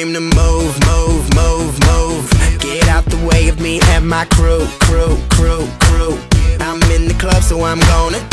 came to move, move, move, move. Get out the way of me and my crew, crew, crew, crew. I'm in the club, so I'm gonna